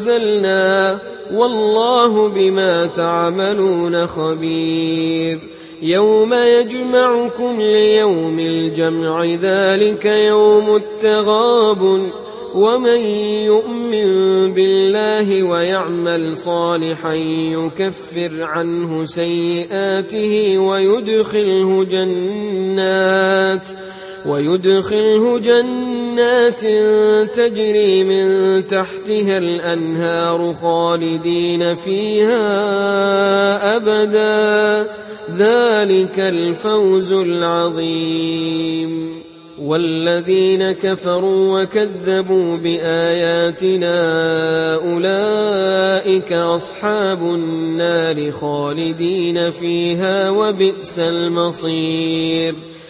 أنزلنا والله بما تعملون خبير. يوم يجمعكم ليوم الجمع ذلك يوم التغابن ومن يؤمن بالله ويعمل صالحا يكفر عنه سيئاته ويدخله جنات ويدخله جنات تجري من تحتها الأنهار خالدين فيها أبدا. ذلك الفوز العظيم. والذين كفروا وكذبوا باياتنا اولئك اصحاب النار خالدين فيها وبئس المصير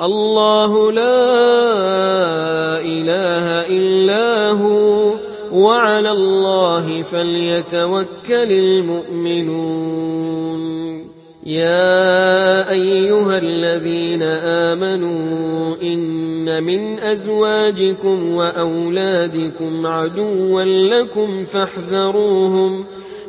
الله لا إله إلا هو وعلى الله فليتوكل المؤمنون. يا أيها الذين آمنوا إن من أزواجكم وأولادكم عدوا لكم فاحذروهم